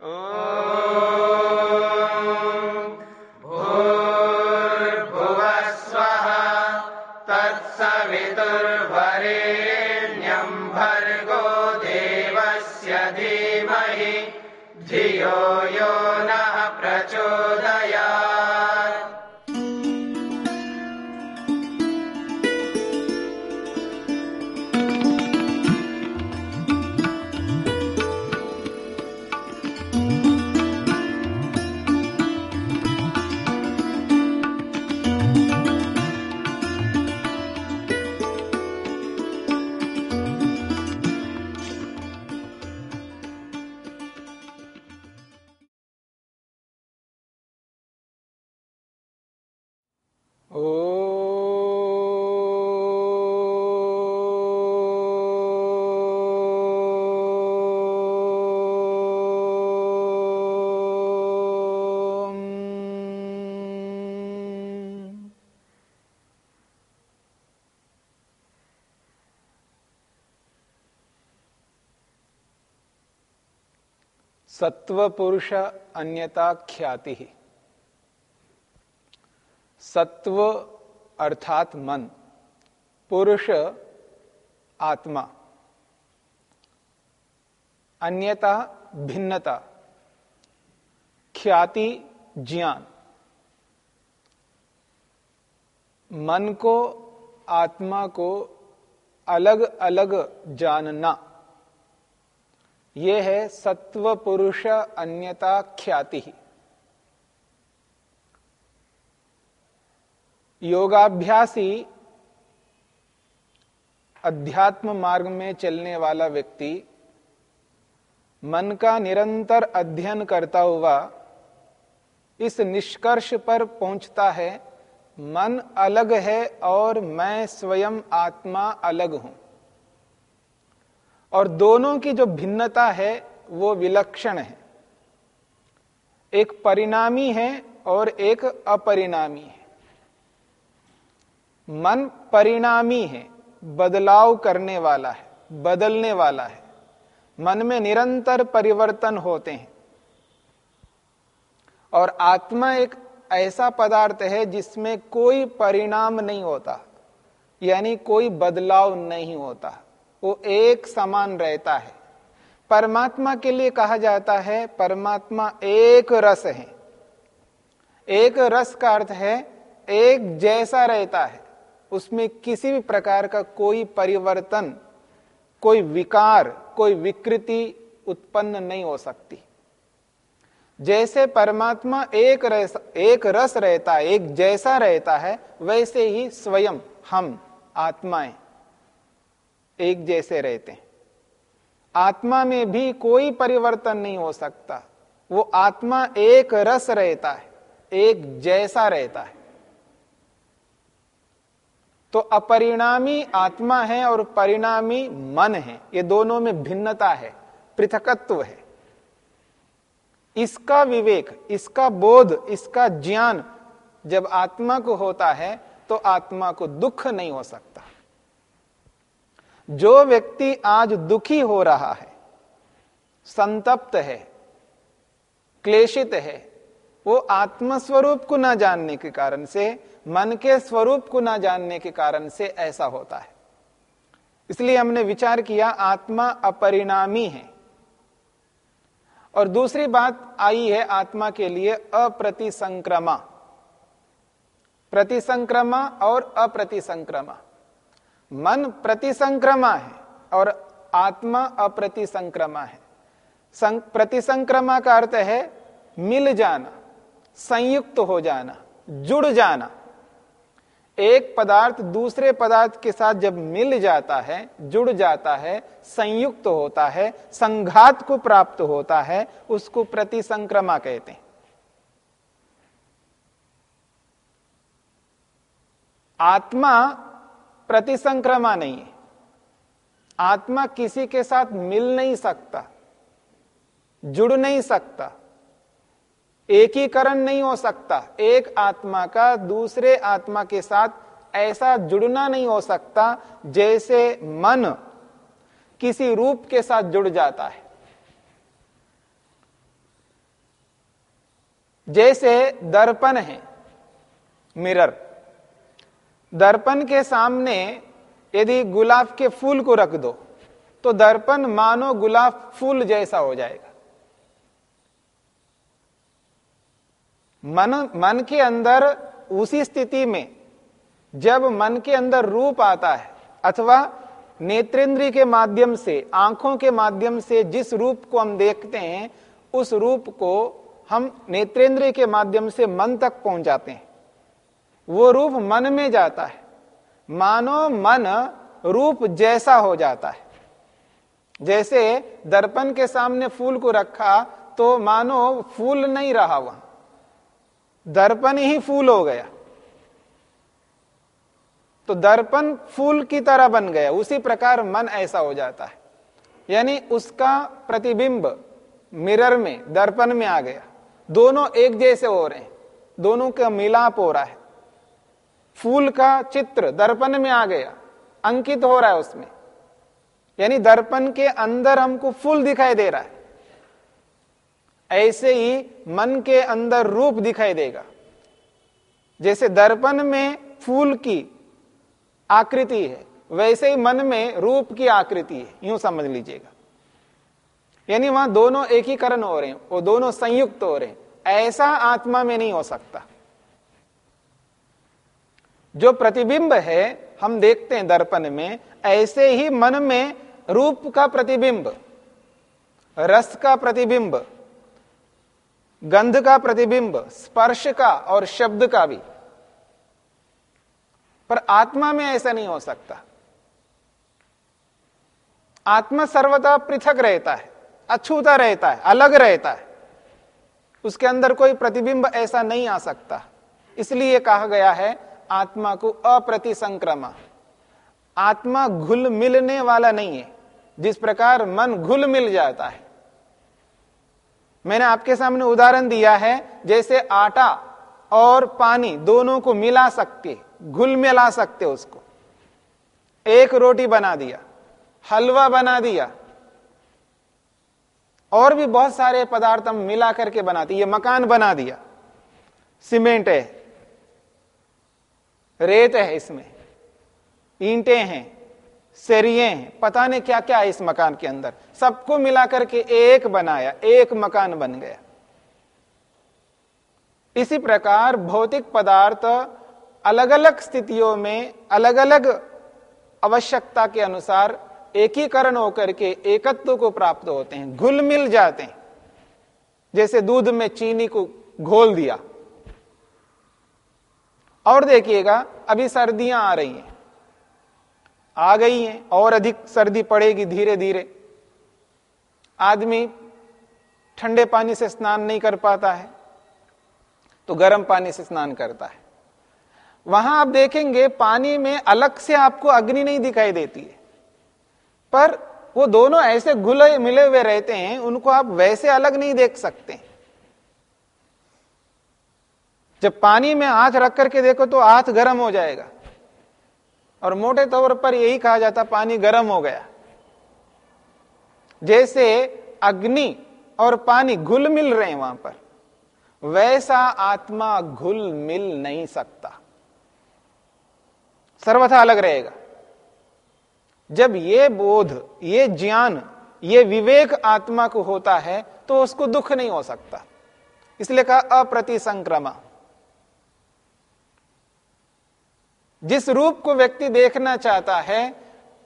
Oh. सत्व पुरुष अन्यता ख्याति ही सत्व अर्थात मन, पुरुष आत्मा। अन्यता भिन्नता, ख्याति ज्ञान। मन को, आत्मा को अलग अलग जानना। यह है सत्व पुरुष अन्यता ख्याति। योगाभ्यासी अध्यात्म मार्ग में चलने वाला व्यक्ति मन का निरंतर अध्ययन करता हुआ इस निष्कर्ष पर पहुँचता है, मन अलग है और मैं स्वयं आत्मा अलग हूँ। और दोनों की जो भिन्नता है, वो विलक्षण है। एक परिणामी है और एक अपरिणामी है। मन परिणामी है, बदलाव करने वाला है, बदलने वाला है। मन में निरंतर परिवर्तन होते हैं। और आत्मा एक ऐसा पदार्थ है जिसमें कोई परिणाम नहीं होता, यानी कोई बदलाव नहीं होता। वो एक समान रहता है। परमात्मा के लिए कहा जाता है, परमात्मा एक रस है। एक रस का अर्थ है, एक जैसा रहता है। उसमें किसी भी प्रकार का कोई परिवर्तन, कोई विकार, कोई विकृति उत्पन्न नहीं हो सकती। जैसे परमात्मा एक रस एक रस रहता है, एक जैसा रहता है, वैसे ही स्वयं हम, आत्माएँ। एक जैसे रहते हैं। आत्मा में भी कोई परिवर्तन नहीं हो सकता। वो आत्मा एक रस रहता है, एक जैसा रहता है। तो अपरिणामी आत्मा है और परिणामी मन है। ये दोनों में भिन्नता है, पृथकत्व है। इसका विवेक, इसका बोध, इसका ज्ञान जब आत्मा को होता है तो आत्मा को दुख नहीं हो सकता। जो व्यक्ति आज दुखी हो रहा है, संतप्त है, क्लेशित है, वो आत्मस्वरूप को ना जानने के कारण से, मन के स्वरूप को ना जानने के कारण से ऐसा होता है। इसलिए हमने विचार किया, आत्मा अपरिणामी है। और दूसरी बात आई है आत्मा के लिए, अप्रतिसंक्रमा। प्रतिसंक्रमा और अप्रतिसंक्रमा। मन प्रतिसंक्रमा है और आत्मा अप्रतिसंक्रमा है। प्रतिसंक्रमा का अर्थ है मिल जाना, संयुक्त हो जाना, जुड़ जाना। एक पदार्थ दूसरे पदार्थ के साथ जब मिल जाता है, जुड़ जाता है, संयुक्त होता है, संघात को प्राप्त होता है, उसको प्रतिसंक्रमा कहते हैं। आत्मा प्रतिसंक्रमा नहीं है। आत्मा किसी के साथ मिल नहीं सकता, जुड़ नहीं सकता, एकीकरण नहीं हो सकता। एक आत्मा का दूसरे आत्मा के साथ ऐसा जुड़ना नहीं हो सकता जैसे मन किसी रूप के साथ जुड़ जाता है। जैसे दर्पण है, मिरर। दर्पण के सामने यदि गुलाब के फूल को रख दो तो दर्पण मानो गुलाब फूल जैसा हो जाएगा। मन मन के अंदर उसी स्थिति में जब मन के अंदर रूप आता है, अथवा नेत्रेंद्री के माध्यम से, आँखों के माध्यम से जिस रूप को हम देखते हैं, उस रूप को हम नेत्रेंद्र के माध्यम से मन तक पहुंचाते हैं। वो रूप मन में जाता है। मानो मन रूप जैसा हो जाता है। जैसे दर्पण के सामने फूल को रखा तो मानो फूल नहीं रहा वहाँ। दर्पण ही फूल हो गया। तो दर्पण फूल की तरह बन गया। उसी प्रकार मन ऐसा हो जाता है। यानी उसका प्रतिबिंब मिरर में, दर्पण में आ गया। दोनों एक जैसे हो रहे हैं। दोनों का मिलाप हो रहा है। फूल का चित्र दर्पण में आ गया, अंकित हो रहा है उसमें। यानी दर्पण के अंदर हमको फूल दिखाई दे रहा है। ऐसे ही मन के अंदर रूप दिखाई देगा। जैसे दर्पण में फूल की आकृति है, वैसे ही मन में रूप की आकृति है। यूँ समझ लीजिएगा। यानी वहाँ दोनों एकीकरण हो रहे हैं, वो दोनों संयुक्त हो रहे हैं। ऐसा आत्मा में नहीं हो सकता। जो प्रतिबिंब है, हम देखते हैं दर्पण में, ऐसे ही मन में रूप का प्रतिबिंब, रस का प्रतिबिंब, गंध का प्रतिबिंब, स्पर्श का और शब्द का भी। पर आत्मा में ऐसा नहीं हो सकता। आत्मा सर्वदा पृथक रहता है, अछूता रहता है, अलग रहता है। उसके अंदर कोई प्रतिबिंब ऐसा नहीं आ सकता। इसलिए कहा गया है आत्मा को अप्रतिसंक्रमा। आत्मा घुल मिलने वाला नहीं है। जिस प्रकार मन घुल मिल जाता है। मैंने आपके सामने उदाहरण दिया है, जैसे आटा और पानी दोनों को मिला सकते, घुल मिला सकते उसको। एक रोटी बना दिया, हलवा बना दिया, और भी बहुत सारे पदार्थ हम मिला करके बनाते ये मकान बना दिया, सीमेंट है रेत है इसमें, ईंटे हैं, सरिये हैं, पता नहीं क्या क्या है इस मकान के अंदर। सबको मिलाकर के एक बनाया, एक मकान बन गया। इसी प्रकार भौतिक पदार्थ अलग अलग स्थितियों में अलग अलग आवश्यकता के अनुसार एकीकरण होकर के एकत्व को प्राप्त होते हैं। घुल मिल जाते हैं। जैसे दूध में चीनी को घोल दिया और देखिएगा, अभी सर्दियाँ आ रही हैं। आ गई हैं, और अधिक सर्दी पड़ेगी धीरे धीरे आदमी ठंडे पानी से स्नान नहीं कर पाता है तो गर्म पानी से स्नान करता है। वहाँ आप देखेंगे, पानी में अलग से आपको अग्नि नहीं दिखाई देती है। पर वो दोनों ऐसे घुले मिले हुए रहते हैं, उनको आप वैसे अलग नहीं देख सकते। जब पानी में हाथ रख करके देखो तो हाथ गर्म हो जाएगा। और मोटे तौर पर यही कहा जाता, पानी गर्म हो गया। जैसे अग्नि और पानी घुल मिल रहे हैं वहाँ पर, वैसा आत्मा घुल मिल नहीं सकता। सर्वथा अलग रहेगा। जब ये बोध, ये ज्ञान, ये विवेक आत्मा को होता है तो उसको दुख नहीं हो सकता। इसलिए कहा अप्रतिसंक्रमा जिस रूप को व्यक्ति देखना चाहता है,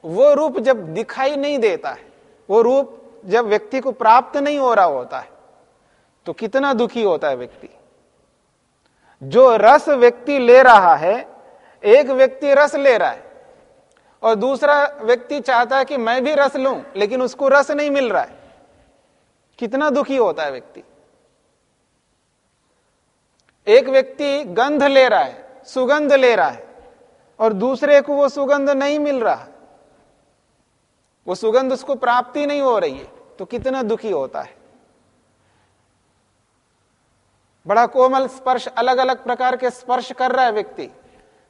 वो रूप जब दिखाई नहीं देता है, वो रूप जब व्यक्ति को प्राप्त नहीं हो रहा होता है तो कितना दुखी होता है व्यक्ति। जो रस व्यक्ति ले रहा है, एक व्यक्ति रस ले रहा है, और दूसरा व्यक्ति चाहता है कि मैं भी रस लूँ, लेकिन उसको रस नहीं मिल रहा है, कितना दुखी होता है व्यक्ति। एक व्यक्ति गंध ले रहा है, सुगंध ले रहा है और दूसरे को वो सुगंध नहीं मिल रहा। वो सुगंध उसको प्राप्ति नहीं हो रही है तो कितना दुखी होता है। बड़ा कोमल स्पर्श अलग अलग प्रकार के स्पर्श कर रहा है व्यक्ति।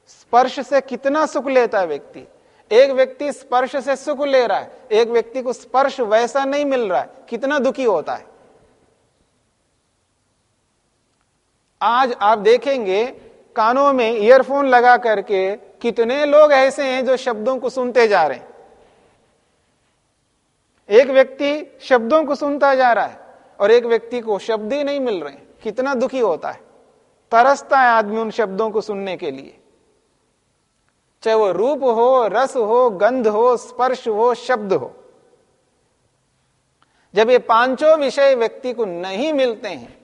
स्पर्श से कितना सुख लेता है व्यक्ति। एक व्यक्ति स्पर्श से सुख ले रहा है, एक व्यक्ति को स्पर्श वैसा नहीं मिल रहा है, कितना दुखी होता है। आज आप देखेंगे, कानों में ईयरफोन लगा करके कितने लोग ऐसे हैं जो शब्दों को सुनते जा रहे हैं? एक व्यक्ति शब्दों को सुनता जा रहा है और एक व्यक्ति को शब्द ही नहीं मिल रहे कितना दुखी होता है। तरसता है आदमी उन शब्दों को सुनने के लिए। चाहे वो रूप हो, रस हो, गंध हो, स्पर्श हो, शब्द हो। जब ये पाँचों विषय व्यक्ति को नहीं मिलते हैं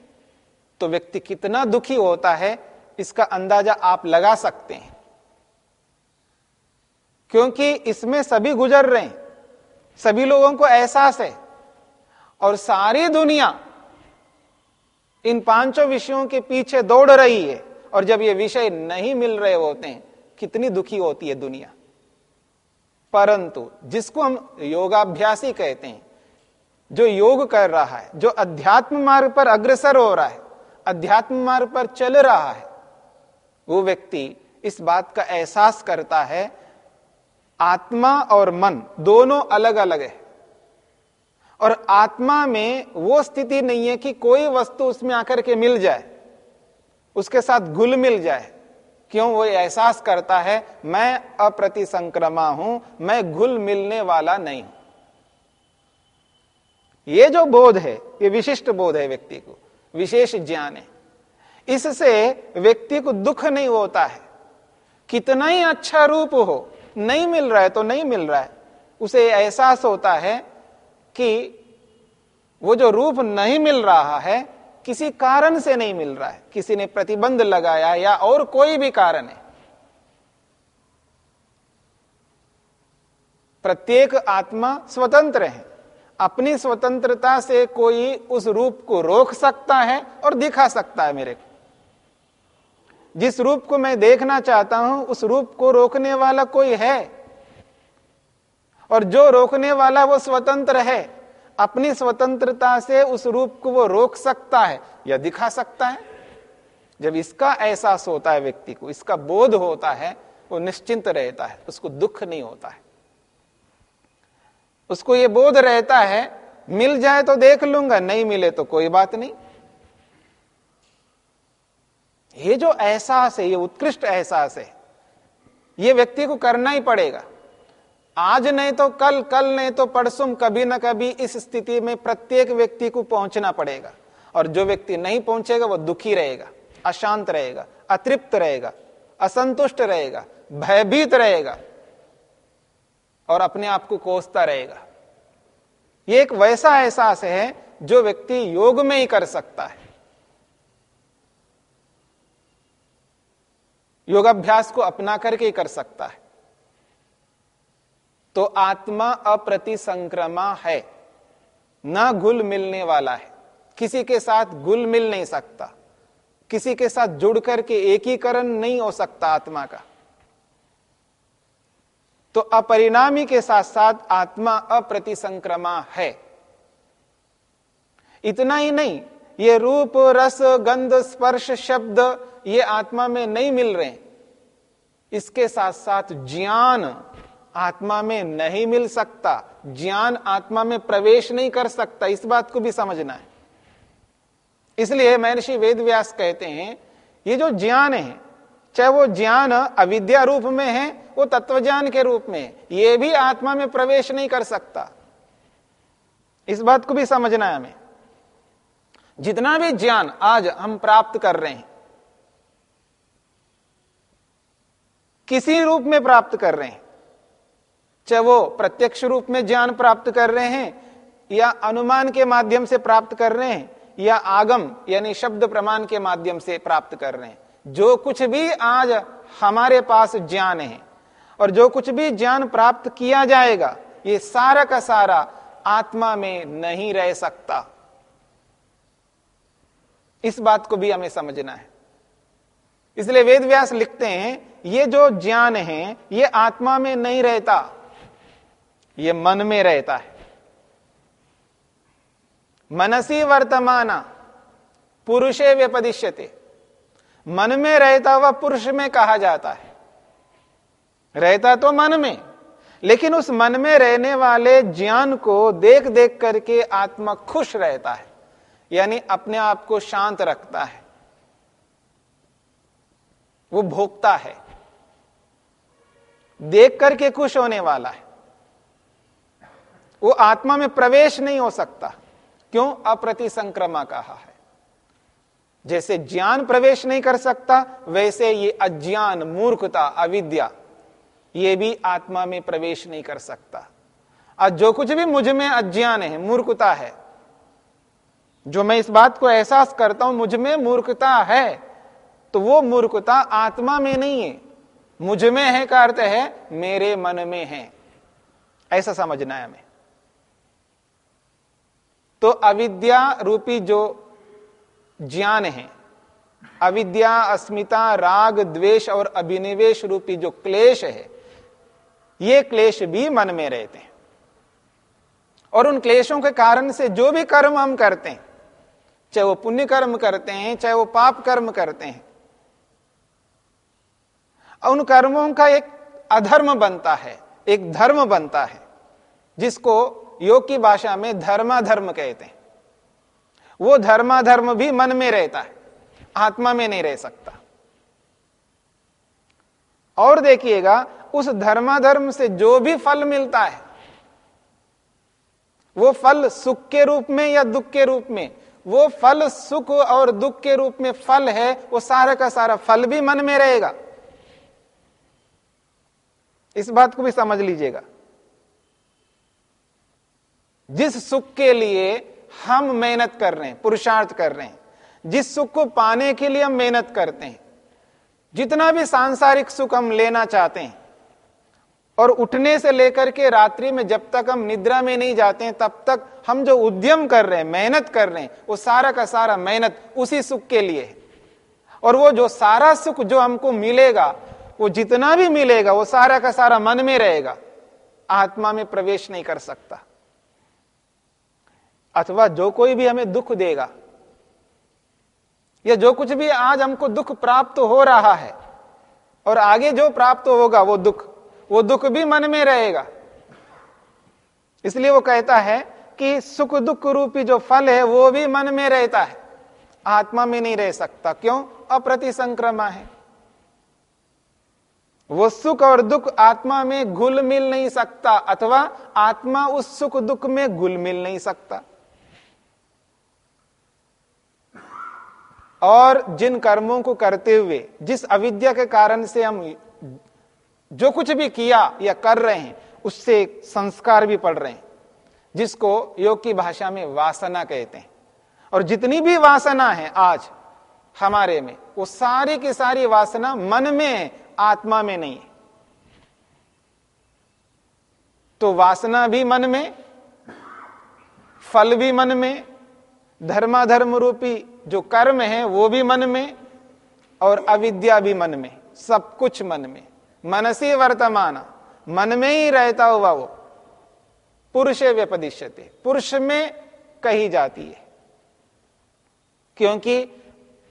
तो व्यक्ति कितना दुखी होता है, इसका अंदाज़ा आप लगा सकते हैं। क्योंकि इसमें सभी गुजर रहे हैं। सभी लोगों को एहसास है। और सारी दुनिया इन पाँचों विषयों के पीछे दौड़ रही है। और जब ये विषय नहीं मिल रहे होते हैं, कितनी दुखी होती है दुनिया। परंतु जिसको हम योगाभ्यासी कहते हैं, जो योग कर रहा है, जो अध्यात्म मार्ग पर अग्रसर हो रहा है, अध्यात्म मार्ग पर चल रहा है, वो व्यक्ति इस बात का एहसास करता है आत्मा और मन दोनों अलग अलग है। और आत्मा में वो स्थिति नहीं है कि कोई वस्तु उसमें आकर के मिल जाए, उसके साथ घुल मिल जाए, क्यों वो एहसास करता है, मैं अप्रतिसंक्रमा हूँ, मैं घुल मिलने वाला नहीं हूँ। ये जो बोध है, ये विशिष्ट बोध है व्यक्ति को, विशेष ज्ञान है। इससे व्यक्ति को दुख नहीं होता है, कितना ही अच्छा रूप हो नहीं मिल रहा है तो नहीं मिल रहा है। उसे एहसास होता है कि वो जो रूप नहीं मिल रहा है, किसी कारण से नहीं मिल रहा है। किसी ने प्रतिबंध लगाया या और कोई भी कारण है। प्रत्येक आत्मा स्वतंत्र है। अपनी स्वतंत्रता से कोई उस रूप को रोक सकता है और दिखा सकता है मेरे को। जिस रूप को मैं देखना चाहता हूँ, उस रूप को रोकने वाला कोई है? और जो रोकने वाला वो स्वतंत्र है, अपनी स्वतंत्रता से उस रूप को वो रोक सकता है या दिखा सकता है? जब इसका एहसास होता है व्यक्ति को, इसका बोध होता है, वो निश्चिंत रहता है, उसको दुख नहीं होता है। उसको ये बोध रहता है, मिल जाए तो देख लूँगा, नहीं मिले तो कोई बात नहीं। ये जो एहसास है, ये उत्कृष्ट एहसास है, ये व्यक्ति को करना ही पड़ेगा। आज नहीं तो कल कल नहीं तो परसुम कभी ना कभी इस स्थिति में प्रत्येक व्यक्ति को पहुँचना पड़ेगा। और जो व्यक्ति नहीं पहुंचेगा, वो दुखी रहेगा, अशांत रहेगा, अतृप्त रहेगा, असंतुष्ट रहेगा, भयभीत रहेगा और अपने आप को कोसता रहेगा। ये एक वैसा एहसास है जो व्यक्ति योग में ही कर सकता है। योगाभ्यास को अपना करके ही कर सकता है। तो आत्मा अप्रतिसंक्रमा है, ना घुल मिलने वाला है। किसी के साथ घुल मिल नहीं सकता, किसी के साथ जुड़ करके एकीकरण नहीं हो सकता आत्मा का। तो अपरिणामी के साथ साथ आत्मा अप्रतिसंक्रमा है। इतना ही नहीं ये रूप, रस, गंध, स्पर्श, शब्द ये आत्मा में नहीं मिल रहे। इसके साथ साथ ज्ञान आत्मा में नहीं मिल सकता। ज्ञान आत्मा में प्रवेश नहीं कर सकता। इस बात को भी समझना है। इसलिए महर्षि वेद व्यास कहते हैं, ये जो ज्ञान है, चाहे वो ज्ञान अविद्या रूप में है, वो तत्वज्ञान के रूप में ये भी आत्मा में प्रवेश नहीं कर सकता। इस बात को भी समझना है हमें। जितना भी ज्ञान आज हम प्राप्त कर रहे हैं, किसी रूप में प्राप्त कर रहे हैं, चाहे वो प्रत्यक्ष रूप में ज्ञान प्राप्त कर रहे हैं, या अनुमान के माध्यम से प्राप्त कर रहे हैं, या आगम, यानी शब्द प्रमाण के माध्यम से प्राप्त कर रहे हैं। जो कुछ भी आज हमारे पास ज्ञान है, और जो कुछ भी ज्ञान प्राप्त किया जाएगा, ये सारा का सारा आत्मा में नहीं रह सकता। इस बात को भी हमें समझना है। इसलिए वेद व्यास लिखते हैं, ये जो ज्ञान है, ये आत्मा में नहीं रहता, ये मन में रहता है। मनसी वर्तमाना, पुरुषे व्यपदिश्यते। मन में रहता हुआ पुरुष में कहा जाता है। रहता तो मन में, लेकिन उस मन में रहने वाले ज्ञान को देख देख करके आत्मा खुश रहता है। यानी अपने आप को शांत रखता है। वो भोगता है। देख करके खुश होने वाला है। वो आत्मा में प्रवेश नहीं हो सकता। क्यों? अप्रति संक्रमा कहा है। जैसे ज्ञान प्रवेश नहीं कर सकता, वैसे ये अज्ञान, मूर्खता, अविद्या, ये भी आत्मा में प्रवेश नहीं कर सकता। आज जो कुछ भी मुझमें अज्ञान है, मूर्खता है जो मैं इस बात को एहसास करता हूँ, मुझमें मूर्खता है तो वो मूर्खता आत्मा में नहीं है। मुझमें है का अर्थ है, मेरे मन में है। ऐसा समझना है हमें। तो अविद्या रूपी जो ज्ञान है, अविद्या, अस्मिता, राग, द्वेष और अभिनिवेश रूपी जो क्लेश है, ये क्लेश भी मन में रहते हैं। और उन क्लेशों के कारण से जो भी कर्म हम करते हैं चाहे वो पुण्य कर्म करते हैं, चाहे वो पाप कर्म करते हैं। उन कर्मों का एक अधर्म बनता है, एक धर्म बनता है, जिसको योग की भाषा में धर्माधर्म कहते हैं। वो धर्माधर्म भी मन में रहता है, आत्मा में नहीं रह सकता। और देखिएगा, उस धर्माधर्म से जो भी फल मिलता है, वो फल सुख के रूप में या दुख के रूप में वो फल सुख और दुख के रूप में फल है, वो सारा का सारा फल भी मन में रहेगा। इस बात को भी समझ लीजिएगा। जिस सुख के लिए हम मेहनत कर रहे हैं, पुरुषार्थ कर रहे हैं, जिस सुख को पाने के लिए हम मेहनत करते हैं, जितना भी सांसारिक सुख हम लेना चाहते हैं और उठने से लेकर के रात्रि में जब तक हम निद्रा में नहीं जाते हैं, तब तक हम जो उद्यम कर रहे हैं, मेहनत कर रहे हैं, वो सारा का सारा मेहनत उसी सुख के लिए है। और वो जो सारा सुख जो हमको मिलेगा, वो जितना भी मिलेगा, वो सारा का सारा मन में रहेगा, आत्मा में प्रवेश नहीं कर सकता। अथवा जो कोई भी हमें दुख देगा, या जो कुछ भी आज हमको दुख प्राप्त हो रहा है, और आगे जो प्राप्त होगा, वो दुख वो दुख भी मन में रहेगा। इसलिए वो कहता है कि सुख दुख रूपी जो फल है, वो भी मन में रहता है। आत्मा में नहीं रह सकता। क्यों? अप्रति संक्रमा है। वो सुख और दुख आत्मा में घुल मिल नहीं सकता, अथवा आत्मा उस सुख दुख में घुल मिल नहीं सकता। और जिन कर्मों को करते हुए, जिस अविद्या के कारण से हम जो कुछ भी किया या कर रहे हैं, उससे संस्कार भी पड़ रहे हैं, जिसको योग की भाषा में वासना कहते हैं। और जितनी भी वासना है आज हमारे में, वो सारी की सारी वासना मन में आत्मा में नहीं तो वासना भी मन में, फल भी मन में, धर्माधर्म रूपी जो कर्म है, वो भी मन में, और अविद्या भी मन में, सब कुछ मन में। मनसी वर्तमान मन में ही रहता हुआ वो। पुरुष व्यपदिश्यते, पुरुष में कही जाती है। क्योंकि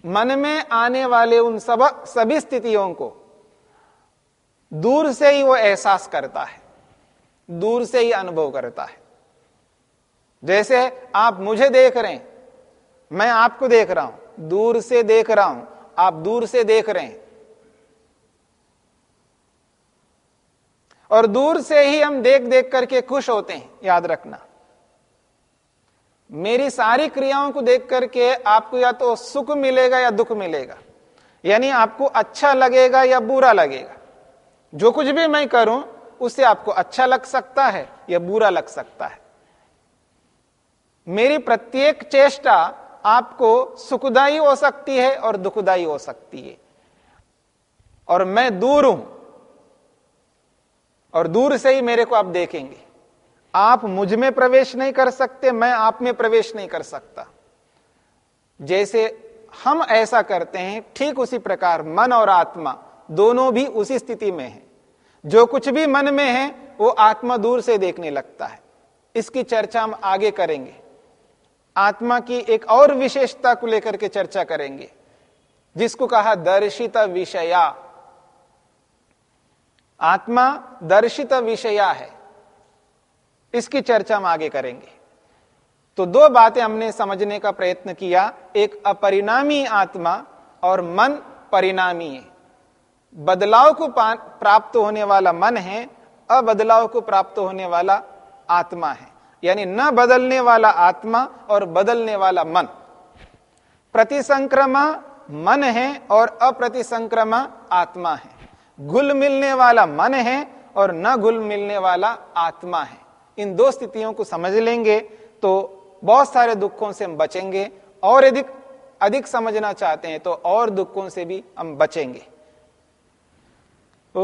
मन में आने वाले उन सब, सभी स्थितियों को दूर से ही वो एहसास करता है, दूर से ही अनुभव करता है। जैसे आप मुझे देख रहे हैं, मैं आपको देख रहा हूँ, दूर से देख रहा हूँ, आप दूर से देख रहे हैं और दूर से ही हम देख देख करके खुश होते हैं, याद रखना। मेरी सारी क्रियाओं को देख करके आपको या तो सुख मिलेगा या दुख मिलेगा। यानी आपको अच्छा लगेगा या बुरा लगेगा। जो कुछ भी मैं करूँ, उससे आपको अच्छा लग सकता है या बुरा लग सकता है। मेरी प्रत्येक चेष्टा आपको सुखदाई हो सकती है और दुखदाई हो सकती है। और मैं दूर हूँ और दूर से ही मेरे को आप देखेंगे। आप मुझमें प्रवेश नहीं कर सकते, मैं आप में प्रवेश नहीं कर सकता। जैसे हम ऐसा करते हैं, ठीक उसी प्रकार मन और आत्मा दोनों भी उसी स्थिति में है। जो कुछ भी मन में है, वो आत्मा दूर से देखने लगता है। इसकी चर्चा हम आगे करेंगे। आत्मा की एक और विशेषता को लेकर के चर्चा करेंगे, जिसको कहा दर्शिता विषया। आत्मा दर्शित विषया है। इसकी चर्चा हम आगे करेंगे। तो दो बातें हमने समझने का प्रयत्न किया। एक अपरिणामी आत्मा और मन परिणामी है। बदलाव को प्राप्त होने वाला मन है, अबदलाव को प्राप्त होने वाला आत्मा है। यानी न बदलने वाला आत्मा और बदलने वाला मन। प्रतिसंक्रमा मन है और अप्रतिसंक्रमा आत्मा है। गुल मिलने वाला मन है और न गुल मिलने वाला आत्मा है। इन दो स्थितियों को समझ लेंगे तो बहुत सारे दुखों से हम बचेंगे और अधिक अधिक समझना चाहते हैं तो और दुखों से भी हम बचेंगे। ओ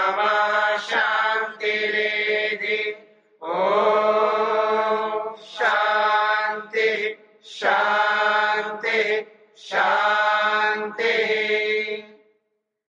ॐ शान्ति शान्ति शान्ति